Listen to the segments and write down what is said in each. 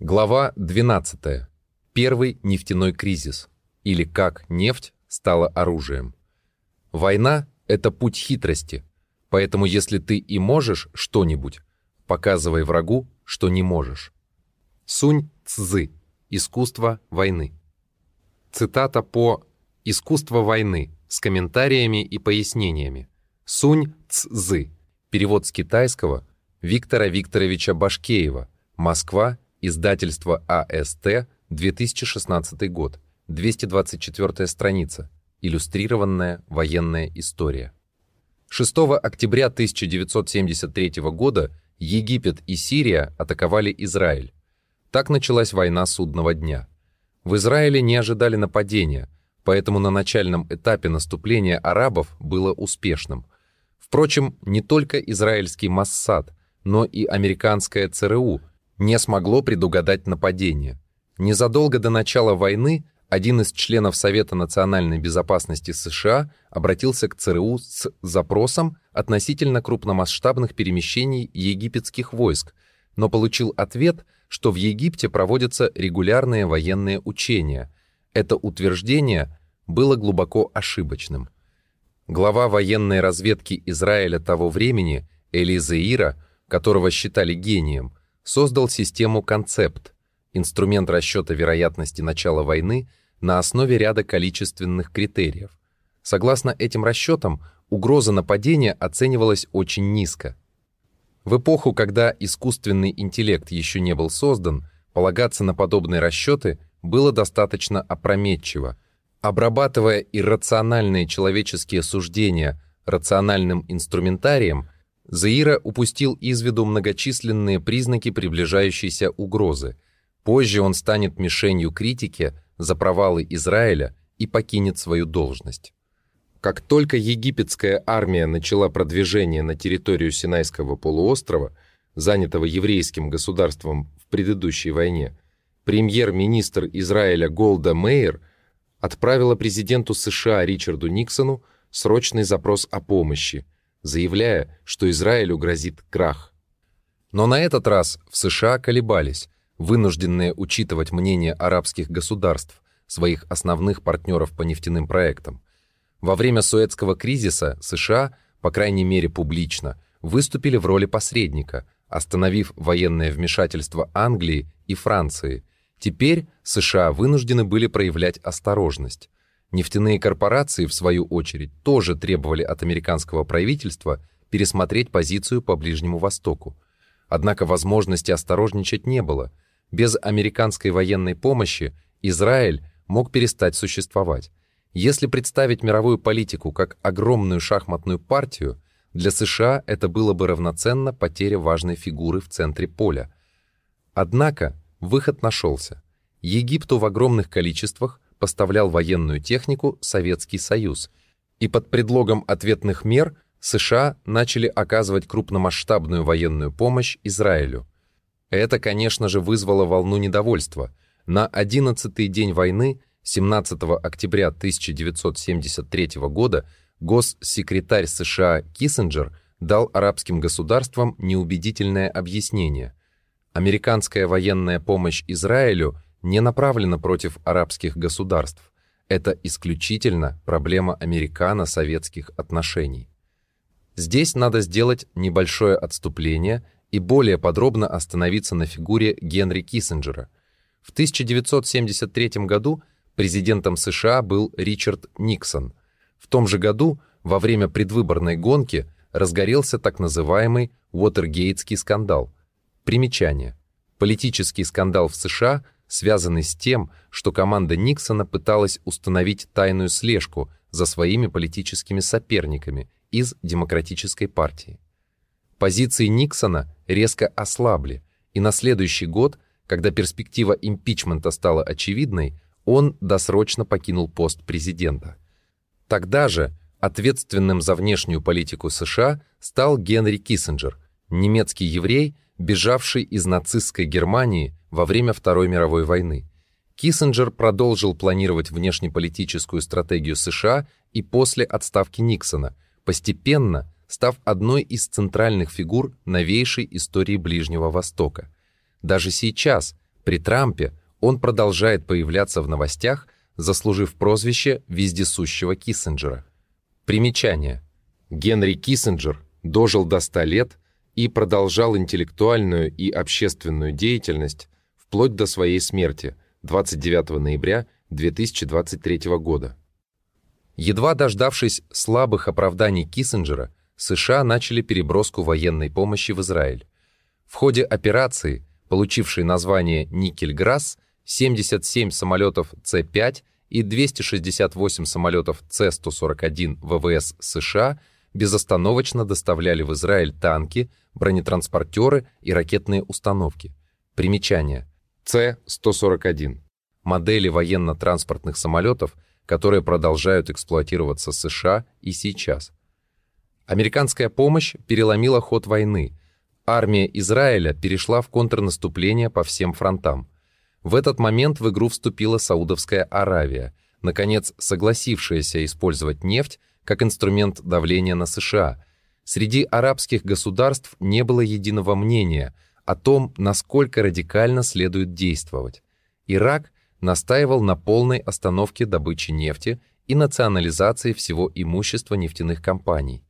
Глава 12. Первый нефтяной кризис. Или как нефть стала оружием. Война – это путь хитрости, поэтому если ты и можешь что-нибудь, показывай врагу, что не можешь. Сунь Цзы. Искусство войны. Цитата по «Искусство войны» с комментариями и пояснениями. Сунь Цзы. Перевод с китайского Виктора Викторовича Башкеева. Москва, Издательство АСТ, 2016 год, 224 страница, иллюстрированная военная история. 6 октября 1973 года Египет и Сирия атаковали Израиль. Так началась война судного дня. В Израиле не ожидали нападения, поэтому на начальном этапе наступления арабов было успешным. Впрочем, не только израильский Массад, но и американское ЦРУ – не смогло предугадать нападение. Незадолго до начала войны один из членов Совета национальной безопасности США обратился к ЦРУ с запросом относительно крупномасштабных перемещений египетских войск, но получил ответ, что в Египте проводятся регулярные военные учения. Это утверждение было глубоко ошибочным. Глава военной разведки Израиля того времени, Элизеира, которого считали гением, создал систему «Концепт», инструмент расчета вероятности начала войны на основе ряда количественных критериев. Согласно этим расчетам, угроза нападения оценивалась очень низко. В эпоху, когда искусственный интеллект еще не был создан, полагаться на подобные расчеты было достаточно опрометчиво. Обрабатывая иррациональные человеческие суждения рациональным инструментарием – Заира упустил из виду многочисленные признаки приближающейся угрозы. Позже он станет мишенью критики за провалы Израиля и покинет свою должность. Как только египетская армия начала продвижение на территорию Синайского полуострова, занятого еврейским государством в предыдущей войне, премьер-министр Израиля Голда Мейер отправила президенту США Ричарду Никсону срочный запрос о помощи – заявляя, что Израилю грозит крах. Но на этот раз в США колебались, вынужденные учитывать мнение арабских государств, своих основных партнеров по нефтяным проектам. Во время Суэцкого кризиса США, по крайней мере публично, выступили в роли посредника, остановив военное вмешательство Англии и Франции. Теперь США вынуждены были проявлять осторожность. Нефтяные корпорации, в свою очередь, тоже требовали от американского правительства пересмотреть позицию по Ближнему Востоку. Однако возможности осторожничать не было. Без американской военной помощи Израиль мог перестать существовать. Если представить мировую политику как огромную шахматную партию, для США это было бы равноценно потере важной фигуры в центре поля. Однако выход нашелся. Египту в огромных количествах поставлял военную технику Советский Союз, и под предлогом ответных мер США начали оказывать крупномасштабную военную помощь Израилю. Это, конечно же, вызвало волну недовольства. На 11-й день войны, 17 октября 1973 года, госсекретарь США Киссинджер дал арабским государствам неубедительное объяснение. Американская военная помощь Израилю – не направлена против арабских государств. Это исключительно проблема американо-советских отношений. Здесь надо сделать небольшое отступление и более подробно остановиться на фигуре Генри Киссинджера. В 1973 году президентом США был Ричард Никсон. В том же году, во время предвыборной гонки, разгорелся так называемый Уотергейтский скандал. Примечание. Политический скандал в США – связанный с тем, что команда Никсона пыталась установить тайную слежку за своими политическими соперниками из Демократической партии. Позиции Никсона резко ослабли, и на следующий год, когда перспектива импичмента стала очевидной, он досрочно покинул пост президента. Тогда же ответственным за внешнюю политику США стал Генри Киссинджер, немецкий еврей, бежавший из нацистской Германии во время Второй мировой войны. Киссинджер продолжил планировать внешнеполитическую стратегию США и после отставки Никсона, постепенно став одной из центральных фигур новейшей истории Ближнего Востока. Даже сейчас При Трампе он продолжает появляться в новостях, заслужив прозвище вездесущего Киссинджера. Примечание. Генри Киссинджер дожил до 100 лет и продолжал интеллектуальную и общественную деятельность вплоть до своей смерти 29 ноября 2023 года. Едва дождавшись слабых оправданий Киссинджера, США начали переброску военной помощи в Израиль. В ходе операции, получившей название «Никель-Грасс», 77 самолетов С-5 и 268 самолетов С-141 ВВС США безостановочно доставляли в Израиль танки, бронетранспортеры и ракетные установки. Примечание. С-141. Модели военно-транспортных самолетов, которые продолжают эксплуатироваться США и сейчас. Американская помощь переломила ход войны. Армия Израиля перешла в контрнаступление по всем фронтам. В этот момент в игру вступила Саудовская Аравия, наконец согласившаяся использовать нефть как инструмент давления на США. Среди арабских государств не было единого мнения о том, насколько радикально следует действовать. Ирак настаивал на полной остановке добычи нефти и национализации всего имущества нефтяных компаний.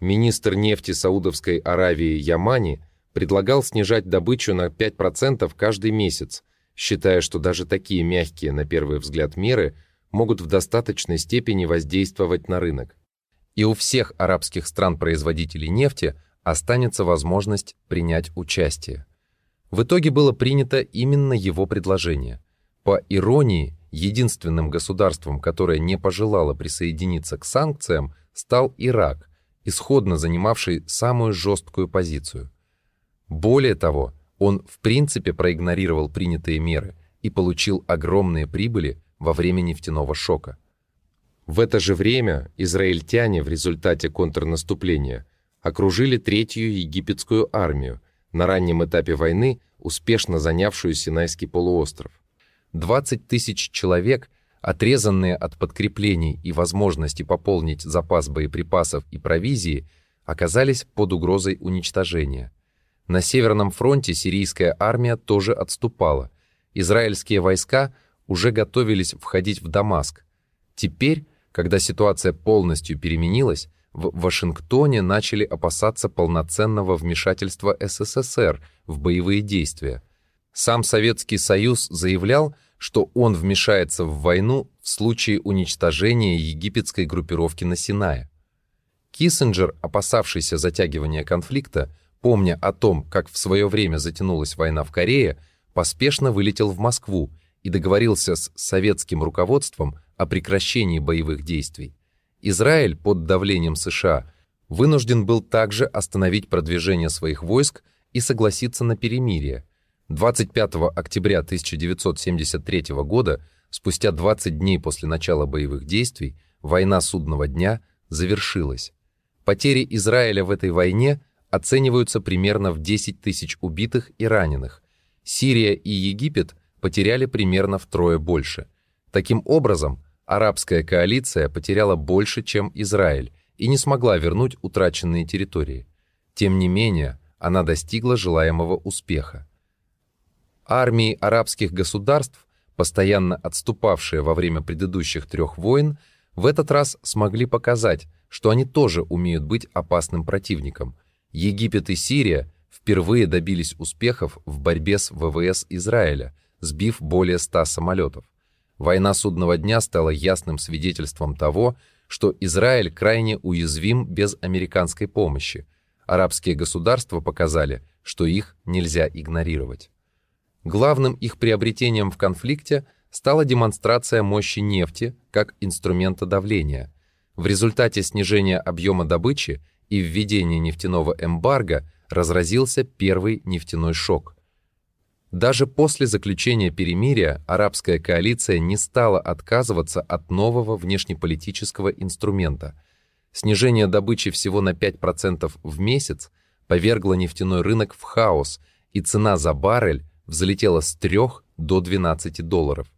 Министр нефти Саудовской Аравии Ямани предлагал снижать добычу на 5% каждый месяц, считая, что даже такие мягкие, на первый взгляд, меры могут в достаточной степени воздействовать на рынок. И у всех арабских стран-производителей нефти останется возможность принять участие. В итоге было принято именно его предложение. По иронии, единственным государством, которое не пожелало присоединиться к санкциям, стал Ирак, исходно занимавший самую жесткую позицию. Более того, он в принципе проигнорировал принятые меры и получил огромные прибыли во время нефтяного шока. В это же время израильтяне в результате контрнаступления окружили Третью египетскую армию, на раннем этапе войны успешно занявшую Синайский полуостров. 20 тысяч человек, отрезанные от подкреплений и возможности пополнить запас боеприпасов и провизии, оказались под угрозой уничтожения – на Северном фронте сирийская армия тоже отступала. Израильские войска уже готовились входить в Дамаск. Теперь, когда ситуация полностью переменилась, в Вашингтоне начали опасаться полноценного вмешательства СССР в боевые действия. Сам Советский Союз заявлял, что он вмешается в войну в случае уничтожения египетской группировки на Синае. Киссинджер, опасавшийся затягивания конфликта, помня о том, как в свое время затянулась война в Корее, поспешно вылетел в Москву и договорился с советским руководством о прекращении боевых действий. Израиль под давлением США вынужден был также остановить продвижение своих войск и согласиться на перемирие. 25 октября 1973 года, спустя 20 дней после начала боевых действий, война судного дня завершилась. Потери Израиля в этой войне оцениваются примерно в 10 тысяч убитых и раненых. Сирия и Египет потеряли примерно втрое больше. Таким образом, арабская коалиция потеряла больше, чем Израиль, и не смогла вернуть утраченные территории. Тем не менее, она достигла желаемого успеха. Армии арабских государств, постоянно отступавшие во время предыдущих трех войн, в этот раз смогли показать, что они тоже умеют быть опасным противником – Египет и Сирия впервые добились успехов в борьбе с ВВС Израиля, сбив более 100 самолетов. Война судного дня стала ясным свидетельством того, что Израиль крайне уязвим без американской помощи. Арабские государства показали, что их нельзя игнорировать. Главным их приобретением в конфликте стала демонстрация мощи нефти как инструмента давления. В результате снижения объема добычи и введения нефтяного эмбарго разразился первый нефтяной шок. Даже после заключения перемирия арабская коалиция не стала отказываться от нового внешнеполитического инструмента. Снижение добычи всего на 5% в месяц повергло нефтяной рынок в хаос, и цена за баррель взлетела с 3 до 12 долларов.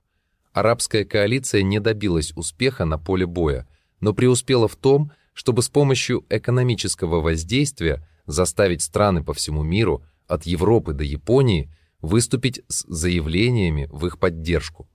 Арабская коалиция не добилась успеха на поле боя, но преуспела в том, чтобы с помощью экономического воздействия заставить страны по всему миру, от Европы до Японии, выступить с заявлениями в их поддержку.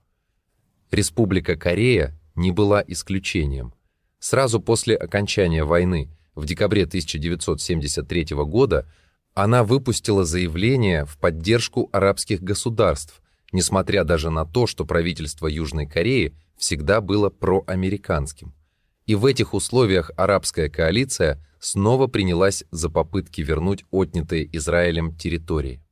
Республика Корея не была исключением. Сразу после окончания войны в декабре 1973 года она выпустила заявление в поддержку арабских государств, несмотря даже на то, что правительство Южной Кореи всегда было проамериканским. И в этих условиях арабская коалиция снова принялась за попытки вернуть отнятые Израилем территории.